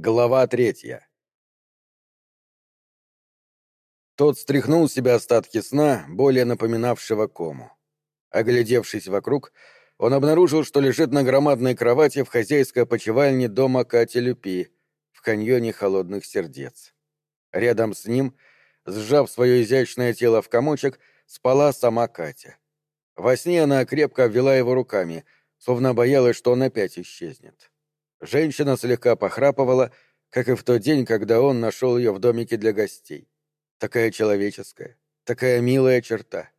Глава третья. Тот стряхнул с себя остатки сна, более напоминавшего кому. Оглядевшись вокруг, он обнаружил, что лежит на громадной кровати в хозяйской опочивальне дома Кати Люпи в каньоне холодных сердец. Рядом с ним, сжав свое изящное тело в комочек, спала сама Катя. Во сне она крепко обвела его руками, словно боялась, что он опять исчезнет. Женщина слегка похрапывала, как и в тот день, когда он нашел ее в домике для гостей. Такая человеческая, такая милая черта.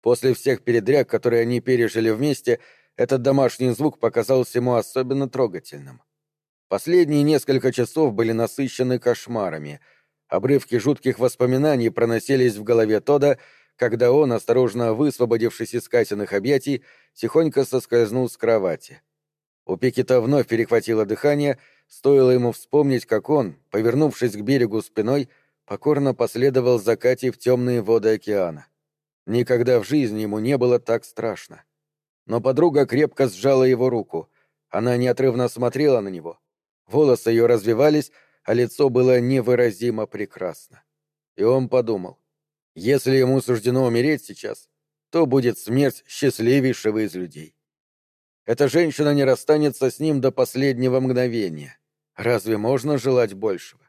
После всех передряг, которые они пережили вместе, этот домашний звук показался ему особенно трогательным. Последние несколько часов были насыщены кошмарами. Обрывки жутких воспоминаний проносились в голове Тода, когда он, осторожно высвободившись из Катиных объятий, тихонько соскользнул с кровати. У Пикета вновь перехватило дыхание, стоило ему вспомнить, как он, повернувшись к берегу спиной, покорно последовал за Катей в темные воды океана. Никогда в жизни ему не было так страшно. Но подруга крепко сжала его руку. Она неотрывно смотрела на него. Волосы ее развивались, а лицо было невыразимо прекрасно. И он подумал, если ему суждено умереть сейчас, то будет смерть счастливейшего из людей. Эта женщина не расстанется с ним до последнего мгновения. Разве можно желать большего?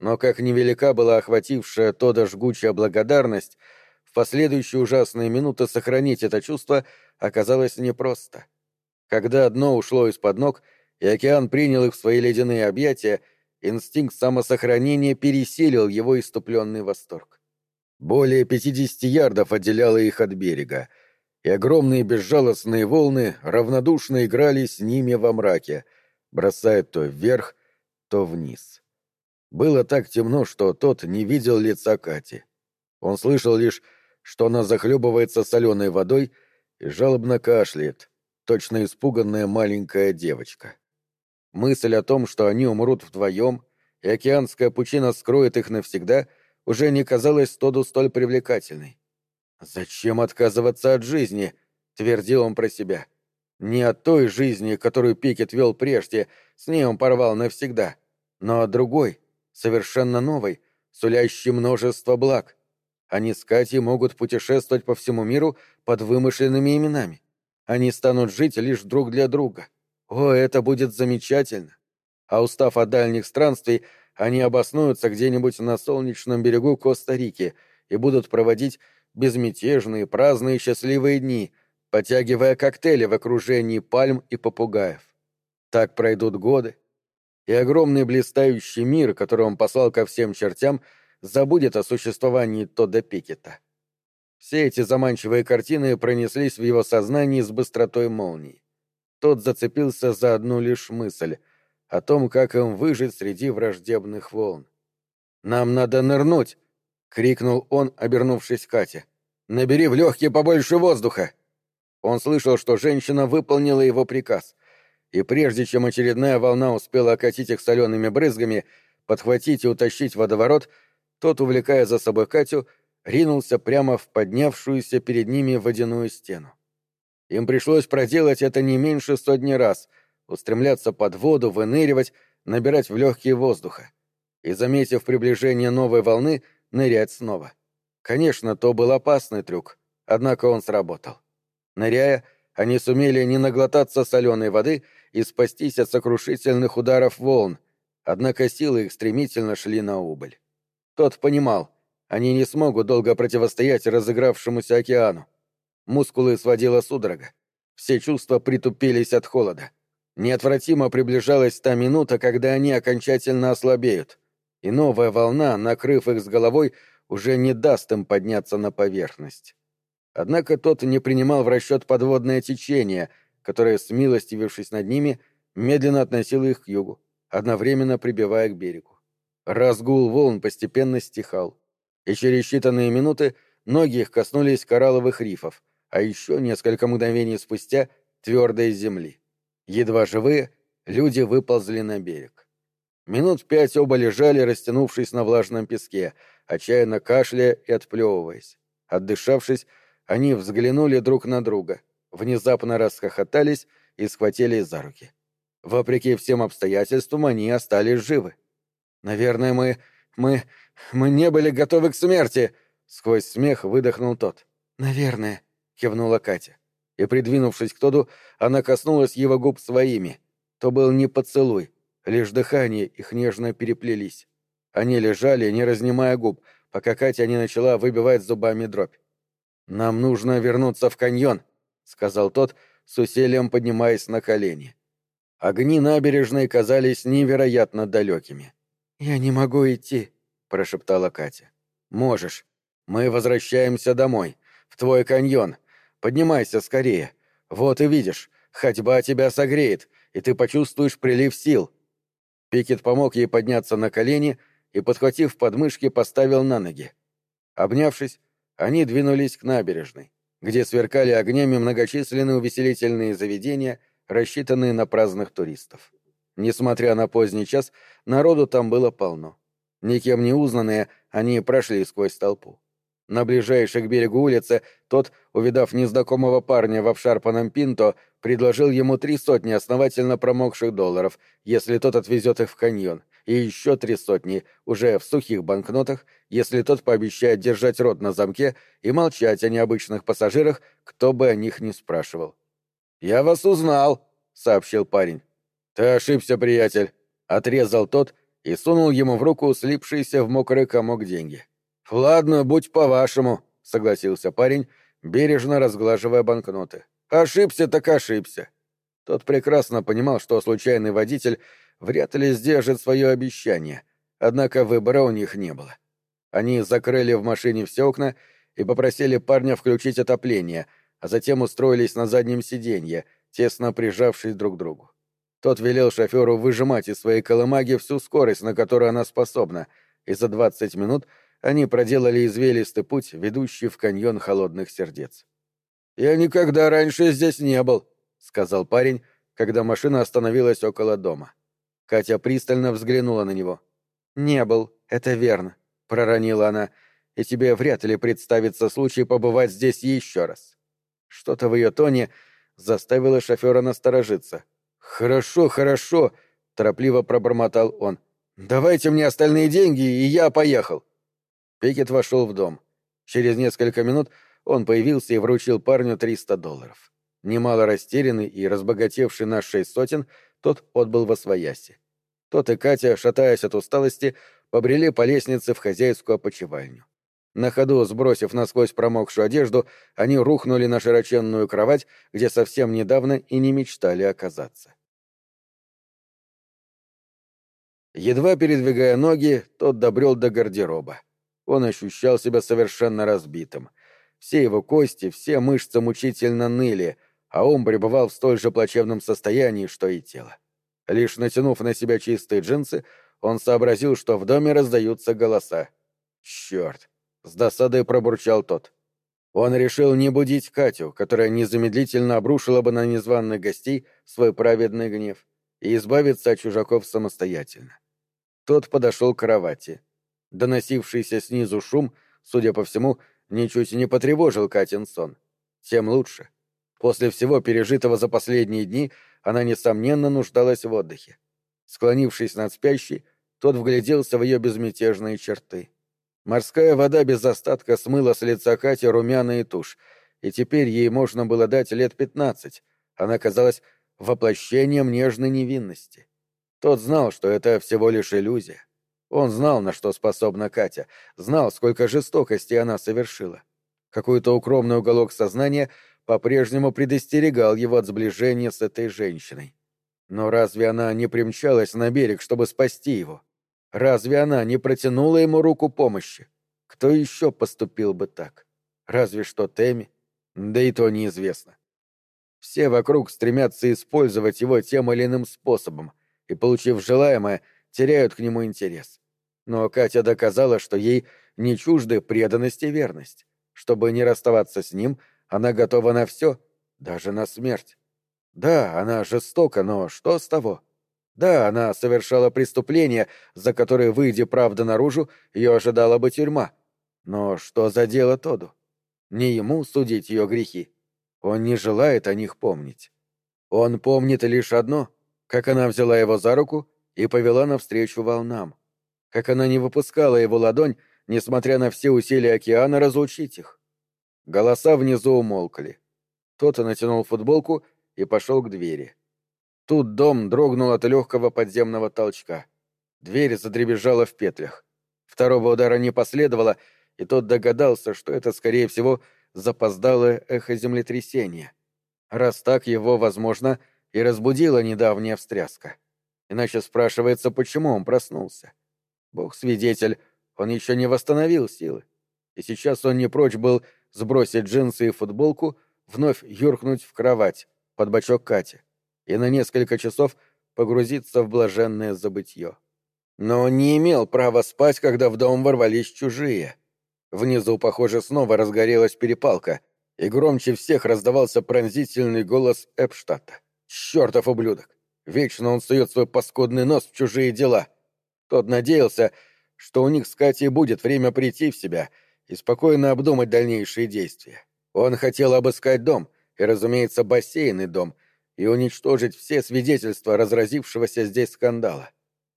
Но как невелика была охватившая Тода жгучая благодарность, в последующие ужасные минуты сохранить это чувство оказалось непросто. Когда дно ушло из-под ног, и океан принял их в свои ледяные объятия, инстинкт самосохранения пересилил его иступленный восторг. Более пятидесяти ярдов отделяло их от берега — и огромные безжалостные волны равнодушно играли с ними во мраке, бросая то вверх, то вниз. Было так темно, что тот не видел лица Кати. Он слышал лишь, что она захлебывается соленой водой и жалобно кашляет, точно испуганная маленькая девочка. Мысль о том, что они умрут вдвоем, и океанская пучина скроет их навсегда, уже не казалась Тоду столь привлекательной. «Зачем отказываться от жизни?» — твердил он про себя. «Не от той жизни, которую Пикет вел прежде, с ней он порвал навсегда, но от другой, совершенно новой, сулящей множество благ. Они с Катей могут путешествовать по всему миру под вымышленными именами. Они станут жить лишь друг для друга. О, это будет замечательно!» А устав от дальних странствий, они обоснуются где-нибудь на солнечном берегу Коста-Рики и будут проводить безмятежные, праздные, счастливые дни, потягивая коктейли в окружении пальм и попугаев. Так пройдут годы, и огромный блистающий мир, который он послал ко всем чертям, забудет о существовании Тодда Пикета. Все эти заманчивые картины пронеслись в его сознании с быстротой молнии. Тот зацепился за одну лишь мысль — о том, как им выжить среди враждебных волн. «Нам надо нырнуть!» — крикнул он, обернувшись к Кате. «Набери в легкие побольше воздуха!» Он слышал, что женщина выполнила его приказ, и прежде чем очередная волна успела окатить их солеными брызгами, подхватить и утащить водоворот, тот, увлекая за собой Катю, ринулся прямо в поднявшуюся перед ними водяную стену. Им пришлось проделать это не меньше сотни раз, устремляться под воду, выныривать, набирать в легкие воздуха. И, заметив приближение новой волны, нырять снова. Конечно, то был опасный трюк, однако он сработал. Ныряя, они сумели не наглотаться соленой воды и спастись от сокрушительных ударов волн, однако силы их стремительно шли на убыль. Тот понимал, они не смогут долго противостоять разыгравшемуся океану. Мускулы сводила судорога. Все чувства притупились от холода. Неотвратимо приближалась та минута, когда они окончательно ослабеют и новая волна, накрыв их с головой, уже не даст им подняться на поверхность. Однако тот не принимал в расчет подводное течение, которое, смилостивившись над ними, медленно относило их к югу, одновременно прибивая к берегу. Разгул волн постепенно стихал, и через считанные минуты ноги их коснулись коралловых рифов, а еще несколько мгновений спустя — твердой земли. Едва живые, люди выползли на берег. Минут пять оба лежали, растянувшись на влажном песке, отчаянно кашляя и отплевываясь. Отдышавшись, они взглянули друг на друга, внезапно расхохотались и схватились за руки. Вопреки всем обстоятельствам они остались живы. Наверное, мы... мы... мы не были готовы к смерти, сквозь смех выдохнул тот. Наверное, кивнула Катя. И, придвинувшись к Тоду, она коснулась его губ своими. То был не поцелуй, лишь дыхание их нежно переплелись. Они лежали, не разнимая губ, пока Катя не начала выбивать зубами дробь. «Нам нужно вернуться в каньон», — сказал тот, с усилием поднимаясь на колени. Огни набережной казались невероятно далекими. «Я не могу идти», — прошептала Катя. «Можешь. Мы возвращаемся домой, в твой каньон. Поднимайся скорее. Вот и видишь, ходьба тебя согреет, и ты почувствуешь прилив сил». Пикет помог ей подняться на колени и, подхватив подмышки, поставил на ноги. Обнявшись, они двинулись к набережной, где сверкали огнями многочисленные увеселительные заведения, рассчитанные на праздных туристов. Несмотря на поздний час, народу там было полно. Никем не узнанные, они прошли сквозь толпу. На ближайшей к берегу улице тот, увидав незнакомого парня в обшарпанном пинто, предложил ему три сотни основательно промокших долларов, если тот отвезет их в каньон, и еще три сотни, уже в сухих банкнотах, если тот пообещает держать рот на замке и молчать о необычных пассажирах, кто бы о них не спрашивал. «Я вас узнал», — сообщил парень. «Ты ошибся, приятель», — отрезал тот и сунул ему в руку слипшийся в мокрый комок деньги. «Ладно, будь по-вашему», — согласился парень, бережно разглаживая банкноты. «Ошибся так ошибся». Тот прекрасно понимал, что случайный водитель вряд ли сдержит свое обещание, однако выбора у них не было. Они закрыли в машине все окна и попросили парня включить отопление, а затем устроились на заднем сиденье, тесно прижавшись друг к другу. Тот велел шоферу выжимать из своей колымаги всю скорость, на которую она способна, и за двадцать минут — они проделали извилистый путь, ведущий в каньон холодных сердец. «Я никогда раньше здесь не был», — сказал парень, когда машина остановилась около дома. Катя пристально взглянула на него. «Не был, это верно», — проронила она, — «и тебе вряд ли представится случай побывать здесь еще раз». Что-то в ее тоне заставило шофера насторожиться. «Хорошо, хорошо», — торопливо пробормотал он. «Давайте мне остальные деньги, и я поехал». Пикет вошел в дом. Через несколько минут он появился и вручил парню 300 долларов. Немало растерянный и разбогатевший на шесть сотен, тот отбыл во свояси. Тот и Катя, шатаясь от усталости, побрели по лестнице в хозяйскую опочивальню. На ходу, сбросив насквозь промокшую одежду, они рухнули на широченную кровать, где совсем недавно и не мечтали оказаться. Едва передвигая ноги, тот добрел до гардероба. Он ощущал себя совершенно разбитым. Все его кости, все мышцы мучительно ныли, а он пребывал в столь же плачевном состоянии, что и тело. Лишь натянув на себя чистые джинсы, он сообразил, что в доме раздаются голоса. «Черт!» — с досадой пробурчал тот. Он решил не будить Катю, которая незамедлительно обрушила бы на незваных гостей свой праведный гнев, и избавиться от чужаков самостоятельно. Тот подошел к кровати. Доносившийся снизу шум, судя по всему, ничуть не потревожил Катин сон. Тем лучше. После всего пережитого за последние дни она, несомненно, нуждалась в отдыхе. Склонившись над спящей, тот вгляделся в ее безмятежные черты. Морская вода без остатка смыла с лица Кати румяная тушь, и теперь ей можно было дать лет пятнадцать. Она казалась воплощением нежной невинности. Тот знал, что это всего лишь иллюзия. Он знал, на что способна Катя, знал, сколько жестокости она совершила. Какой-то укромный уголок сознания по-прежнему предостерегал его от сближения с этой женщиной. Но разве она не примчалась на берег, чтобы спасти его? Разве она не протянула ему руку помощи? Кто еще поступил бы так? Разве что Тэмми? Да и то неизвестно. Все вокруг стремятся использовать его тем или иным способом, и, получив желаемое, теряют к нему интерес. Но Катя доказала, что ей не чужды преданность и верность. Чтобы не расставаться с ним, она готова на все, даже на смерть. Да, она жестока, но что с того? Да, она совершала преступление, за которое, выйдя правда наружу, ее ожидала бы тюрьма. Но что за дело Тоду? Не ему судить ее грехи. Он не желает о них помнить. Он помнит лишь одно как она взяла его за руку и повела навстречу волнам, как она не выпускала его ладонь, несмотря на все усилия океана разлучить их. Голоса внизу умолкли. Тот натянул футболку и пошел к двери. Тут дом дрогнул от легкого подземного толчка. Дверь задребезжала в петлях. Второго удара не последовало, и тот догадался, что это, скорее всего, запоздалое эхо землетрясения. Раз так его, возможно, и разбудила недавняя встряска. Иначе спрашивается, почему он проснулся. Бог свидетель, он еще не восстановил силы. И сейчас он не прочь был сбросить джинсы и футболку, вновь юркнуть в кровать под бочок Кати и на несколько часов погрузиться в блаженное забытье. Но он не имел права спать, когда в дом ворвались чужие. Внизу, похоже, снова разгорелась перепалка, и громче всех раздавался пронзительный голос Эпштадта. «Чертов ублюдок! Вечно он сует свой паскудный нос в чужие дела!» Тот надеялся, что у них с Катей будет время прийти в себя и спокойно обдумать дальнейшие действия. Он хотел обыскать дом, и, разумеется, бассейн дом, и уничтожить все свидетельства разразившегося здесь скандала.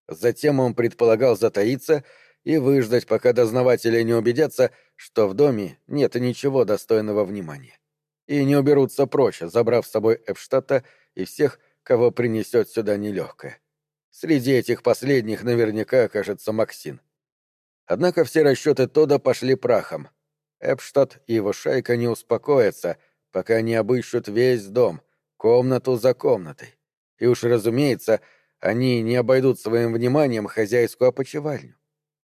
Затем он предполагал затаиться и выждать, пока дознаватели не убедятся, что в доме нет ничего достойного внимания. И не уберутся прочь, забрав с собой Эпштадта и всех, кого принесет сюда нелегкое. Среди этих последних наверняка окажется Максин. Однако все расчеты Тода пошли прахом. Эпштадт и его шайка не успокоятся, пока не обыщут весь дом, комнату за комнатой. И уж, разумеется, они не обойдут своим вниманием хозяйскую опочивальню.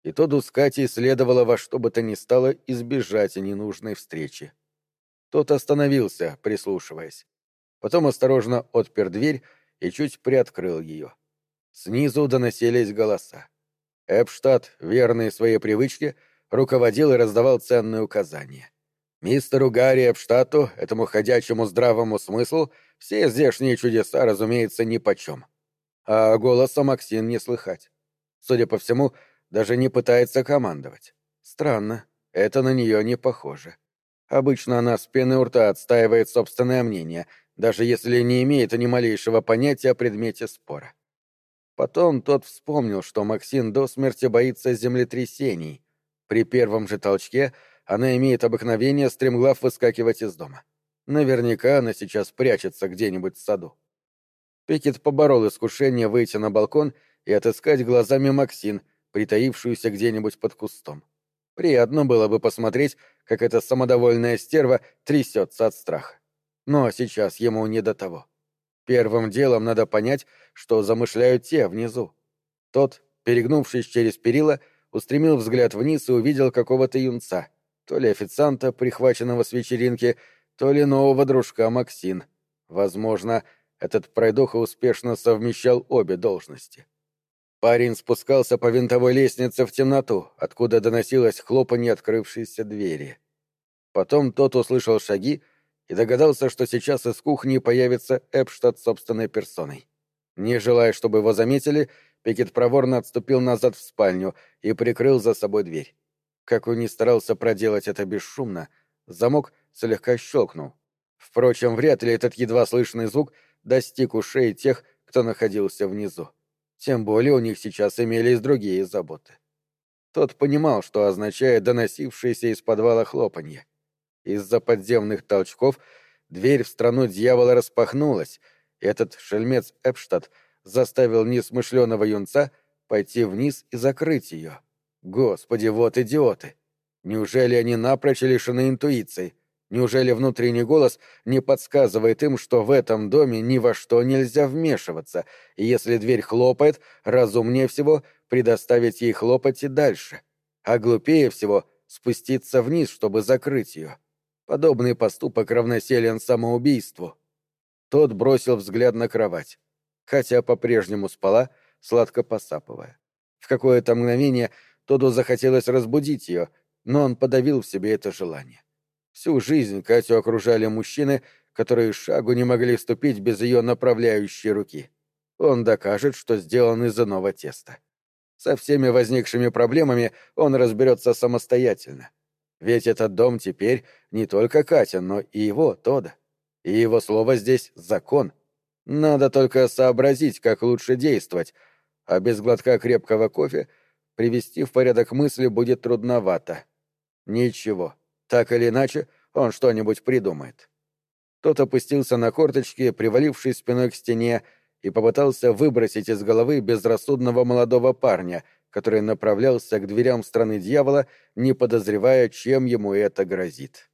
И Тоду с Катей следовало во что бы то ни стало избежать ненужной встречи. Тот остановился, прислушиваясь. Потом осторожно отпер дверь и чуть приоткрыл ее. Снизу доносились голоса. Эпштадт, верный своей привычке, руководил и раздавал ценные указания. Мистеру Гарри Эпштадту, этому ходячему здравому смыслу, все здешние чудеса, разумеется, нипочем. А голоса Максин не слыхать. Судя по всему, даже не пытается командовать. Странно, это на нее не похоже. Обычно она с пены у рта отстаивает собственное мнение, даже если не имеет ни малейшего понятия о предмете спора. Потом тот вспомнил, что Максин до смерти боится землетрясений. При первом же толчке она имеет обыкновение стремглав выскакивать из дома. Наверняка она сейчас прячется где-нибудь в саду. Пикет поборол искушение выйти на балкон и отыскать глазами Максин, притаившуюся где-нибудь под кустом. Приятно было бы посмотреть, как эта самодовольная стерва трясется от страха. Но сейчас ему не до того. Первым делом надо понять, что замышляют те внизу. Тот, перегнувшись через перила, устремил взгляд вниз и увидел какого-то юнца, то ли официанта, прихваченного с вечеринки, то ли нового дружка Максин. Возможно, этот пройдоха успешно совмещал обе должности. Парень спускался по винтовой лестнице в темноту, откуда доносилось хлопанье открывшейся двери. Потом тот услышал шаги, и догадался, что сейчас из кухни появится Эпштадт собственной персоной. Не желая, чтобы его заметили, Пикет проворно отступил назад в спальню и прикрыл за собой дверь. Как он ни старался проделать это бесшумно, замок слегка щелкнул. Впрочем, вряд ли этот едва слышный звук достиг ушей тех, кто находился внизу. Тем более у них сейчас имелись другие заботы. Тот понимал, что означает доносившееся из подвала хлопанье. Из-за подземных толчков дверь в страну дьявола распахнулась, и этот шельмец Эпштадт заставил несмышленого юнца пойти вниз и закрыть ее. Господи, вот идиоты! Неужели они напрочь лишены интуиции? Неужели внутренний голос не подсказывает им, что в этом доме ни во что нельзя вмешиваться, и если дверь хлопает, разумнее всего предоставить ей хлопать и дальше, а глупее всего спуститься вниз, чтобы закрыть ее? Подобный поступок равносилен самоубийству. Тот бросил взгляд на кровать, хотя по-прежнему спала, сладко посапывая. В какое-то мгновение Тоду захотелось разбудить ее, но он подавил в себе это желание. Всю жизнь Катю окружали мужчины, которые шагу не могли ступить без ее направляющей руки. Он докажет, что сделан из иного теста. Со всеми возникшими проблемами он разберется самостоятельно. Ведь этот дом теперь не только Катя, но и его, Тода. И его слово здесь — закон. Надо только сообразить, как лучше действовать, а без глотка крепкого кофе привести в порядок мысли будет трудновато. Ничего, так или иначе, он что-нибудь придумает. Тот опустился на корточки, привалившись спиной к стене, и попытался выбросить из головы безрассудного молодого парня, который направлялся к дверям страны дьявола, не подозревая, чем ему это грозит.